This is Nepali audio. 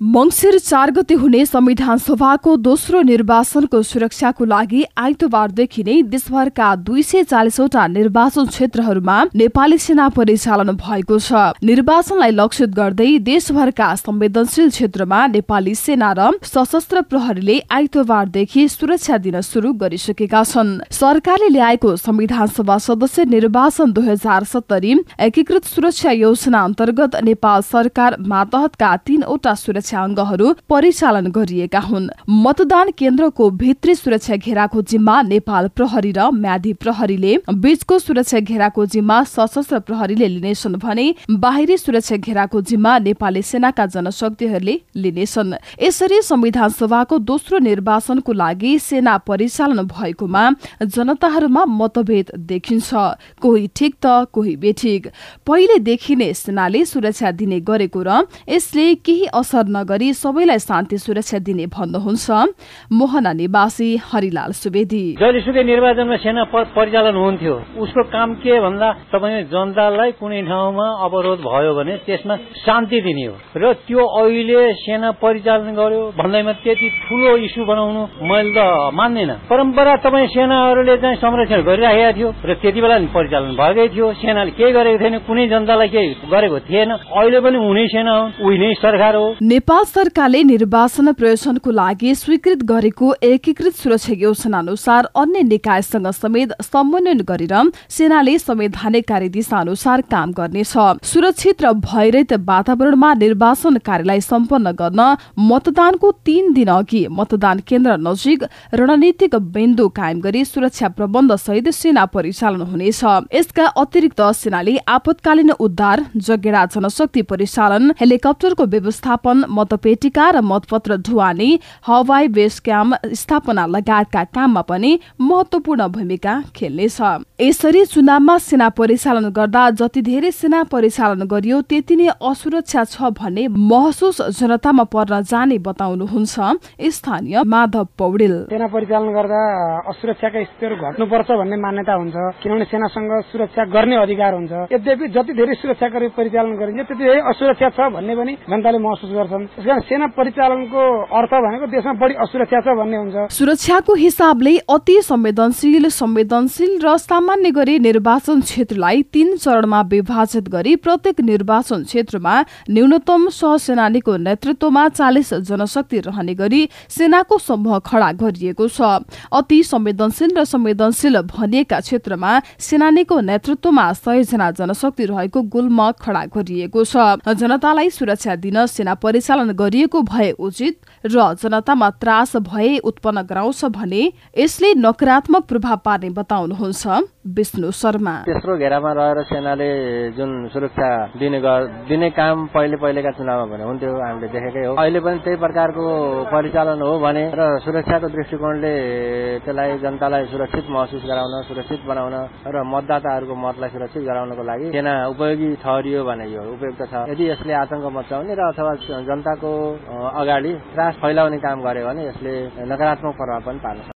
मङ्सिर चार गते हुने संविधान सभाको दोस्रो निर्वाचनको सुरक्षाको लागि आइतबारदेखि नै देशभरका दुई सय चालिसवटा निर्वाचन क्षेत्रहरूमा नेपाली सेना परिचालन भएको छ। निर्वाचनलाई लक्षित गर्दै देशभरका संवेदनशील क्षेत्रमा नेपाली सेना र सशस्त्र प्रहरीले आइतबारदेखि सुरक्षा दिन शुरू गरिसकेका छन्। सरकारले ल्याएको संविधान सभा सदस्य निर्वाचन दुई हजार सत्तरी एकीकृत सुरक्षा योजना अन्तर्गत नेपाल सरकार मातहतका तीनवटा सुरक्षा सुरक्षा अङ्गहरू परिचालन गरिएका हुन्। मतदान केन्द्रको भित्री सुरक्षा घेराको जिम्मा नेपाल प्रहरी र म्यादी प्रहरीले। बीचको सुरक्षा घेराको जिम्मा सशस्त्र प्रहरीले लिनेछन् भने बाहिरी सुरक्षा घेराको जिम्मा नेपाली सेनाका जनशक्तिहरूले लिनेछन्। यसरी संविधान सभाको दोस्रो निर्वाचनको लागि सेना परिचालन भएकोमा जनताहरूमा मतभेद देखिन्छ। कोही ठिक त कोही बेठिक। पहिलेदेखि नै सेनाले सुरक्षा दिने गरेको र यसले केही असर नगरी सबैलाई शान्ति सुरक्षा दिने भन्नुहुन्छ मोहना निवासी हरिलाल सुवेदी। जहिलेसुकै निर्वाचनमा सेना परिचालन हुन्थ्यो उसको काम के भन्दा तपाईँ जनतालाई कुनै ठाउँमा अवरोध भयो भने त्यसमा शान्ति दिने हो र त्यो अहिले सेना परिचालन गर्यो भन्दैमा त्यति ठुलो इस्यु बनाउनु मैले त मान्दैन। परम्परा तपाईँ सेनाहरूले चाहिँ संरक्षण गरिराखेका थियो र त्यति बेला परिचालन भएकै थियो। सेनाले केही गरेको थिएन कुनै जनतालाई केही गरेको थिएन। अहिले पनि हुने सेना हो उही नै सरकार हो। नेपाल सरकारले निर्वाचन प्रयोजनको लागि स्वीकृत गरेको एकीकृत सुरक्षा योजना अनुसार अन्य निकायसँग समेत समन्वयन गरेर सेनाले संवैधानिक कार्यदिशा अनुसार काम गर्नेछ। सुरक्षित र भयरहित वातावरणमा निर्वाचन कार्यलाई सम्पन्न गर्न मतदानको तीन दिन अघि मतदान केन्द्र नजिक रणनीतिक बिन्दु कायम गरी सुरक्षा प्रबन्ध सहित सेना परिचालन हुनेछ। यसका अतिरिक्त सेनाले आपतकालीन उद्धार जगेडा जनशक्ति परिचालन हेलिकप्टरको व्यवस्थापन मतपेटिका र मतपत्र ढुवानी हवाई बेस क्याम्प स्थापना लगायतका काममा पनि महत्वपूर्ण भूमिका खेल्नेछ। यसरी चुनावमा सेना परिचालन गर्दा जति धेरै सेना परिचालन गरियो त्यति नै असुरक्षा छ भन्ने महसुस जनतामा पर्न जाने बताउनुहुन्छ स्थानीय माधव पौडेल। सेना परिचालन गर्दा असुरक्षाका स्थितिहरू घट्नुपर्छ भन्ने मान्यता हुन्छ किनभने सेनासँग सुरक्षा गर्ने अधिकार हुन्छ। यद्यपि जति धेरै सुरक्षाकर्मी परिचालन गरिन्छ त्यति धेरै असुरक्षा छ भन्ने पनि जनताले महसुस गर्छन्। सेना परिचालनको अर्थ भनेको देशमा बढी असुरक्षा छ भन्ने हुन्छ। सुरक्षाको हिसाबले अति संवेदनशील संवेदनशील र सामान्य गरी निर्वाचन क्षेत्रलाई तीन चरणमा विभाजित गरी प्रत्येक निर्वाचन क्षेत्रमा न्यूनतम सहसेनानीको नेतृत्वमा चालिस जनशक्ति रहने गरी सेनाको समूह खड़ा गरिएको छ। अति संवेदनशील र संवेदनशील भनिएका क्षेत्रमा सेनानीको नेतृत्वमा सय जना जनशक्ति रहेको गुल्म खड़ा गरिएको छ। जनतालाई सुरक्षा दिन सेना परिचालन सञ्चालन गरिएको भए उचित र जनतामा त्रास भए उत्पन्न गराउँछ भने यसले नकारात्मक प्रभाव पार्ने बताउनुहुन्छ। विष्णु शर्मा। तेस्रो घेरामा रहेर सेनाले जुन सुरक्षा दिने दिने काम पहिले पहिलेका चुनावमा भने हुन्थ्यो हामीले देखेकै हो। अहिले पनि त्यही प्रकारको परिचालन हो भने र सुरक्षाको दृष्टिकोणले त्यसलाई जनतालाई सुरक्षित महसुस गराउन सुरक्षित बनाउन र मतदाताहरूको मतलाई सुरक्षित गराउनको लागि सेना उपयोगी ठहरियो भने यो उपयुक्त छ। यदि यसले आतंक मचाउने र अथवा जनता जनताको अगाडि त्रास फैलाउने काम गर्यो भने यसले नकारात्मक प्रभाव पनि पार्न